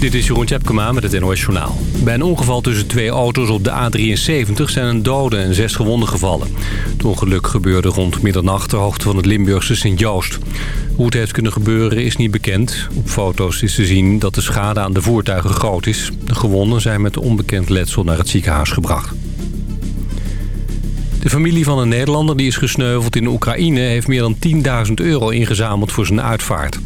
Dit is Jeroen Tjepkema met het NOS Journaal. Bij een ongeval tussen twee auto's op de A73 zijn een dode en zes gewonden gevallen. Het ongeluk gebeurde rond middernacht ter hoogte van het Limburgse Sint-Joost. Hoe het heeft kunnen gebeuren is niet bekend. Op foto's is te zien dat de schade aan de voertuigen groot is. De gewonden zijn met onbekend letsel naar het ziekenhuis gebracht. De familie van een Nederlander die is gesneuveld in Oekraïne... heeft meer dan 10.000 euro ingezameld voor zijn uitvaart.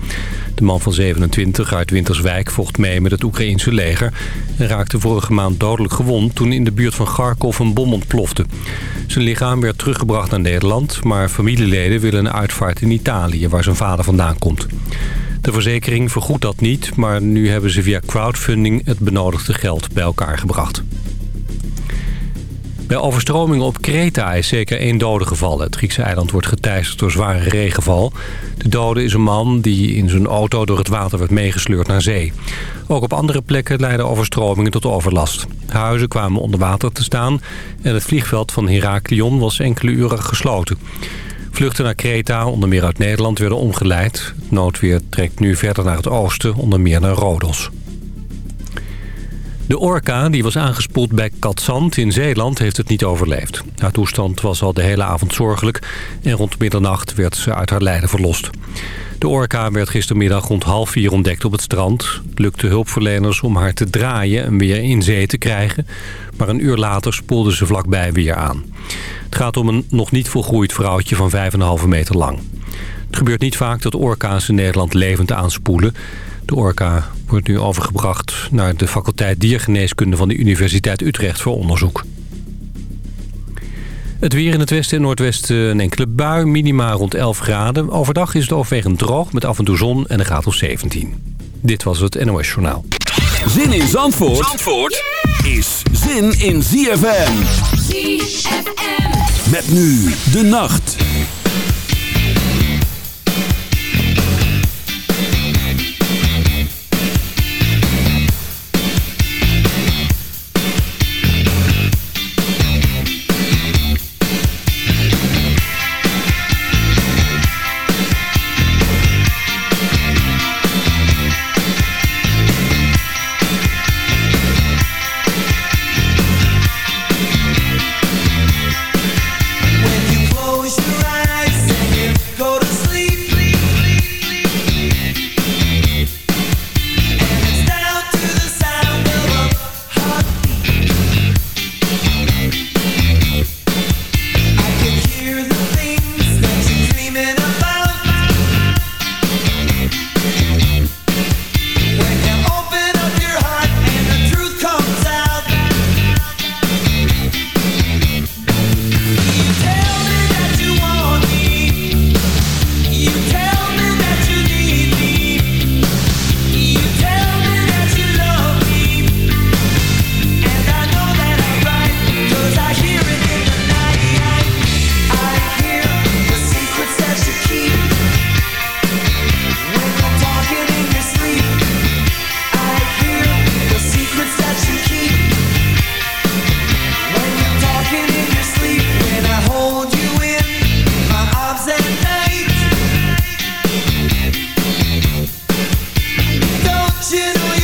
De man van 27 uit Winterswijk vocht mee met het Oekraïense leger... en raakte vorige maand dodelijk gewond toen in de buurt van Kharkov een bom ontplofte. Zijn lichaam werd teruggebracht naar Nederland... maar familieleden willen een uitvaart in Italië, waar zijn vader vandaan komt. De verzekering vergoedt dat niet, maar nu hebben ze via crowdfunding het benodigde geld bij elkaar gebracht. Bij overstromingen op Kreta is zeker één dode gevallen. Het Griekse eiland wordt geteisterd door zware regenval. De dode is een man die in zijn auto door het water werd meegesleurd naar zee. Ook op andere plekken leidden overstromingen tot overlast. Huizen kwamen onder water te staan en het vliegveld van Heraklion was enkele uren gesloten. Vluchten naar Kreta, onder meer uit Nederland, werden omgeleid. Noodweer trekt nu verder naar het oosten, onder meer naar Rodos. De orka, die was aangespoeld bij Katzand in Zeeland, heeft het niet overleefd. Haar toestand was al de hele avond zorgelijk en rond middernacht werd ze uit haar lijden verlost. De orka werd gistermiddag rond half vier ontdekt op het strand. Lukte hulpverleners om haar te draaien en weer in zee te krijgen. Maar een uur later spoelde ze vlakbij weer aan. Het gaat om een nog niet volgroeid vrouwtje van 5,5 meter lang. Het gebeurt niet vaak dat orka's in Nederland levend aanspoelen. De orka wordt nu overgebracht naar de faculteit diergeneeskunde van de Universiteit Utrecht voor onderzoek. Het weer in het westen en noordwesten een enkele bui, minima rond 11 graden. Overdag is het overwegend droog met af en toe zon en een graad of 17. Dit was het NOS Journaal. Zin in Zandvoort, Zandvoort is zin in ZFM. ZFM. Met nu de nacht. you know you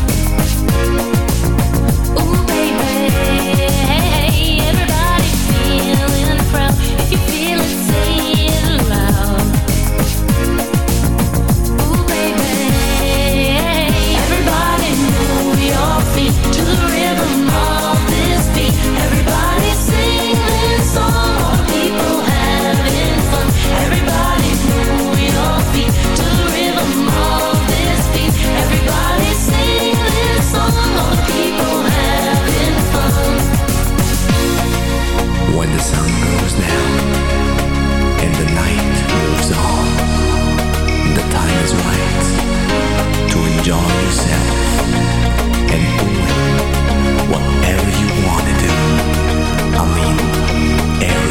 as right to enjoy yourself and doing whatever you want to do. I mean, every.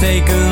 taken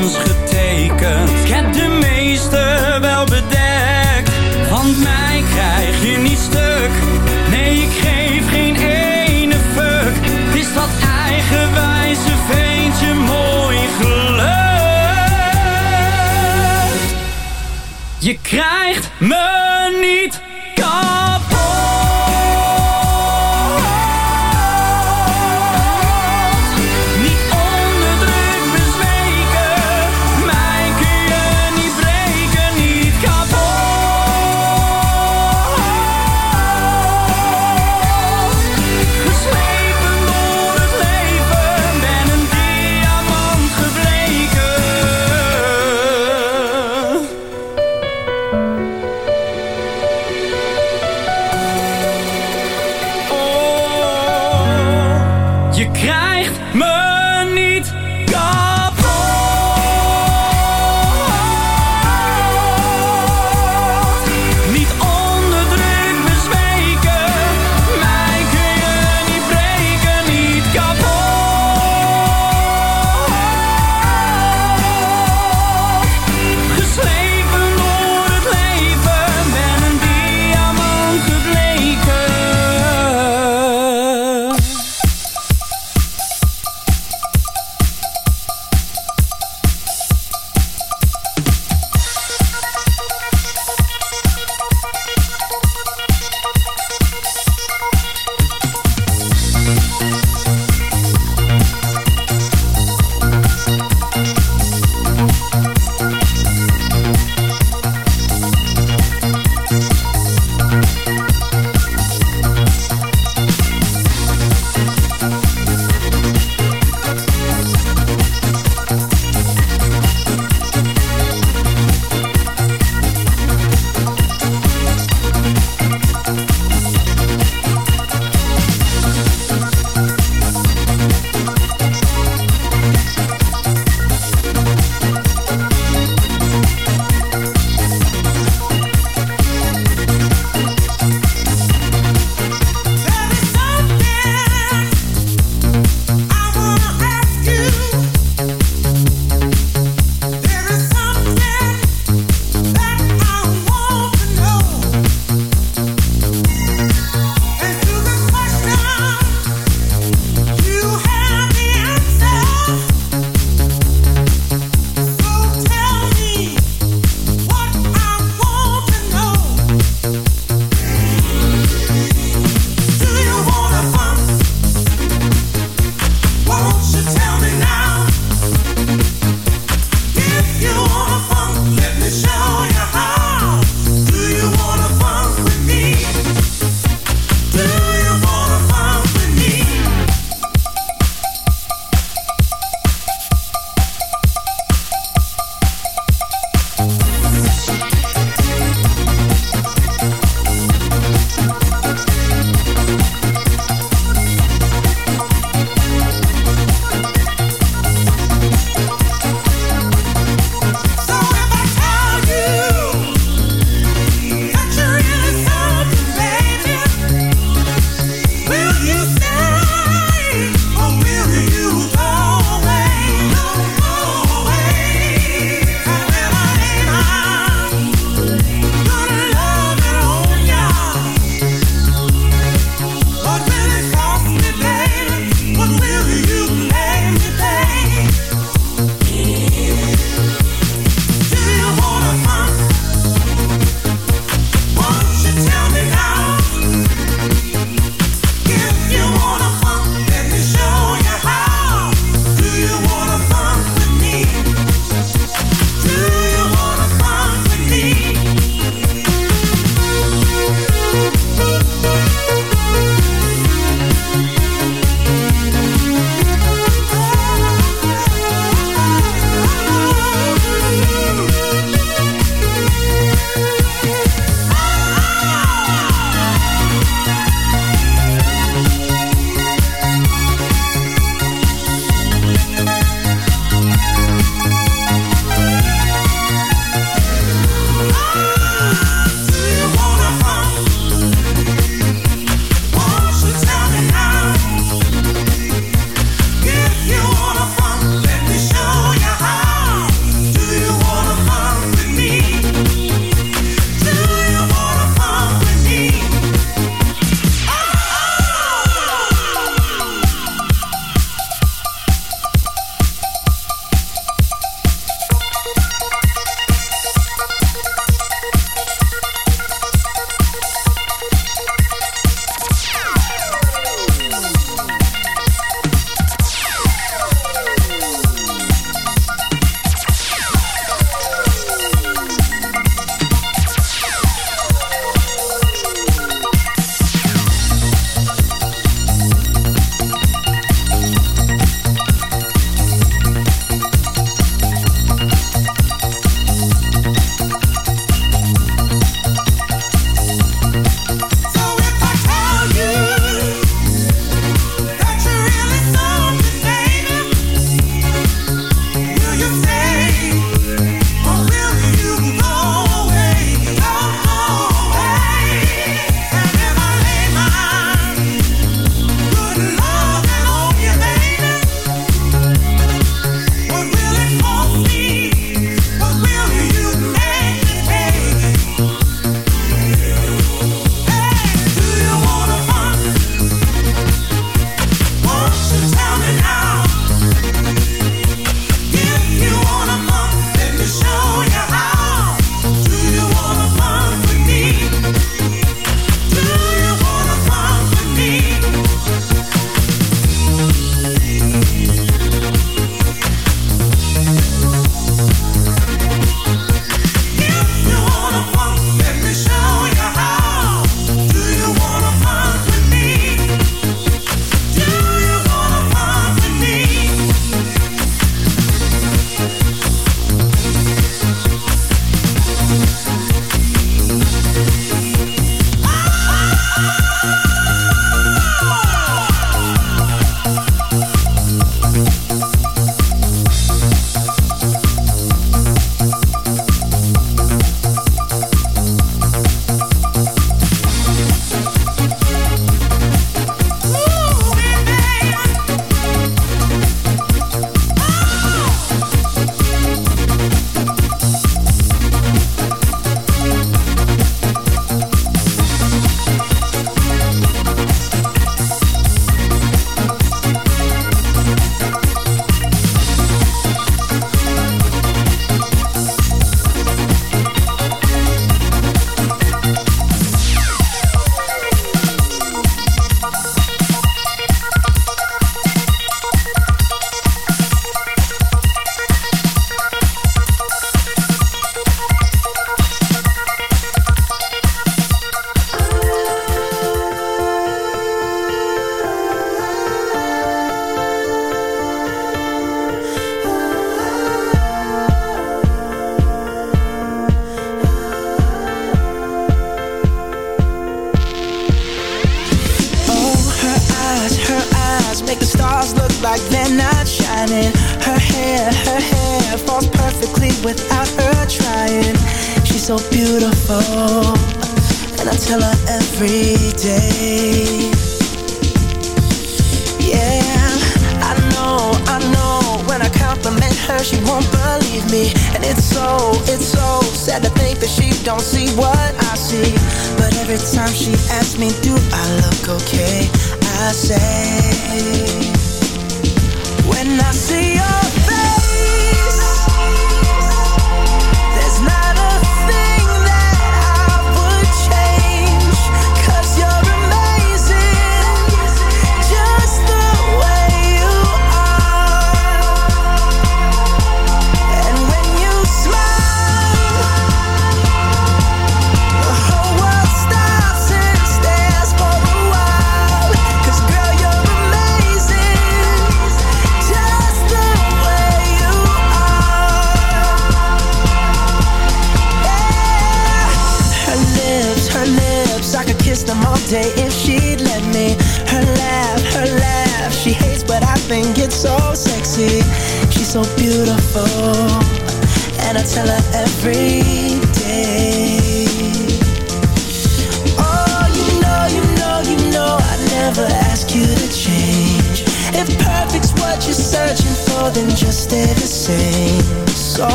when I see your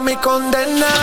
mi condena.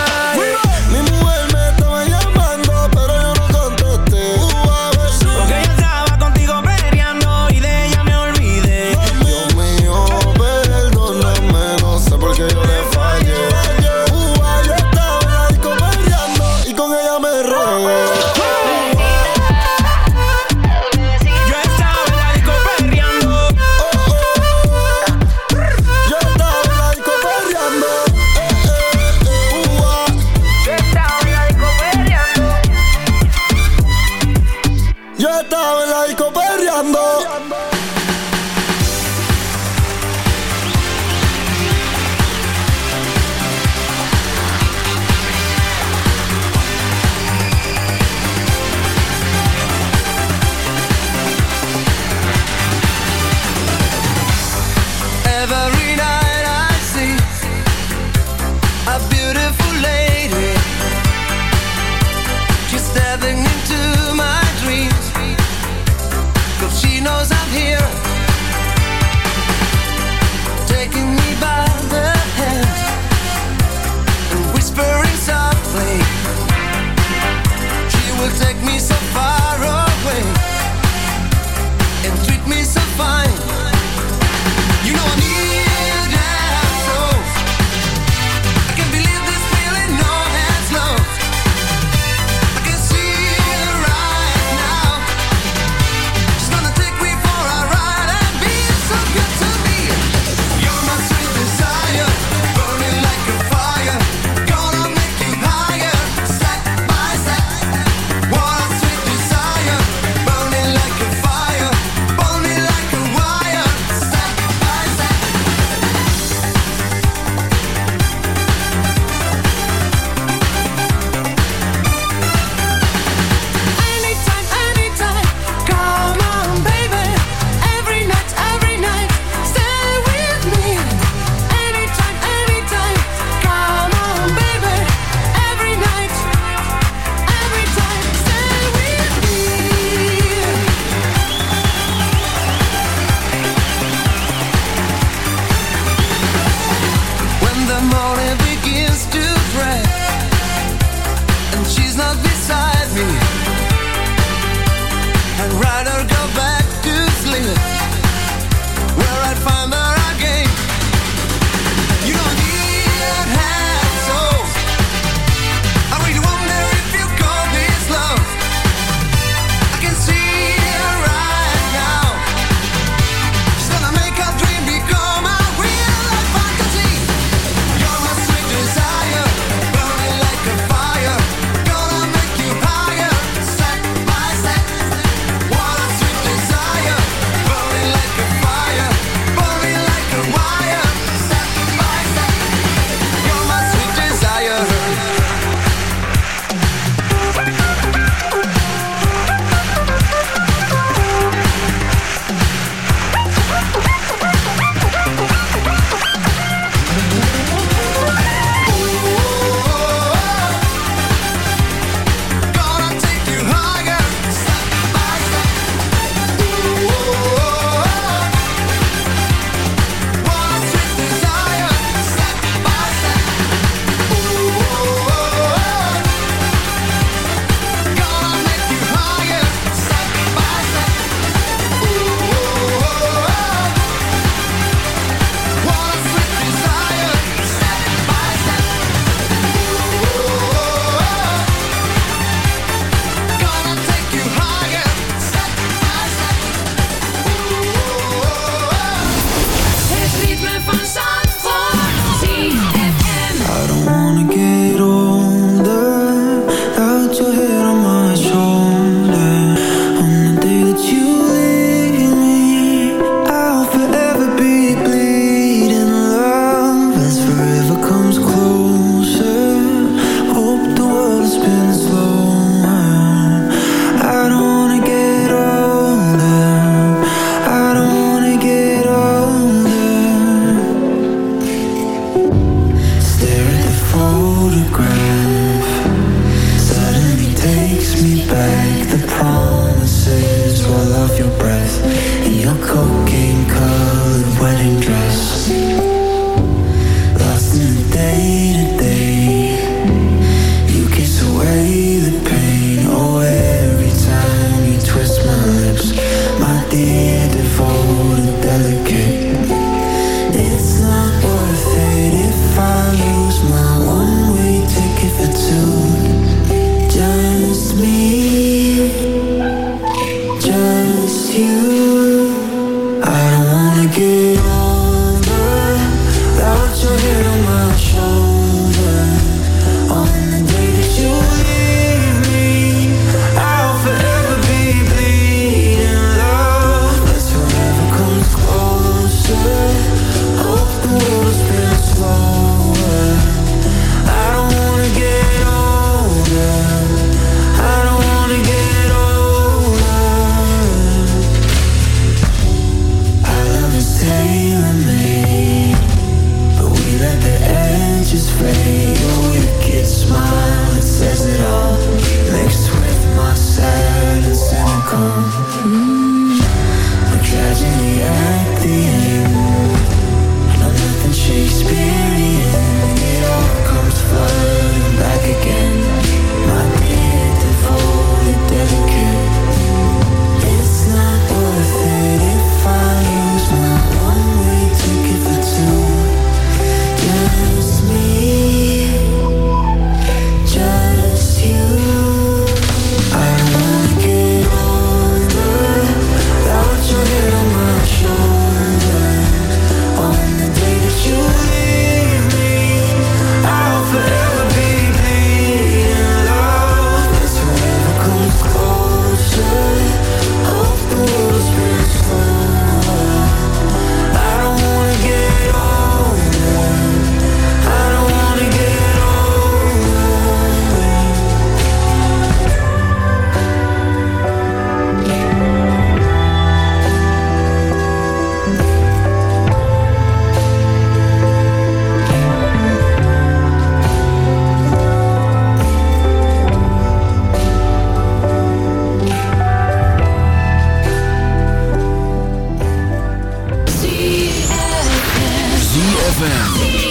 ZFM.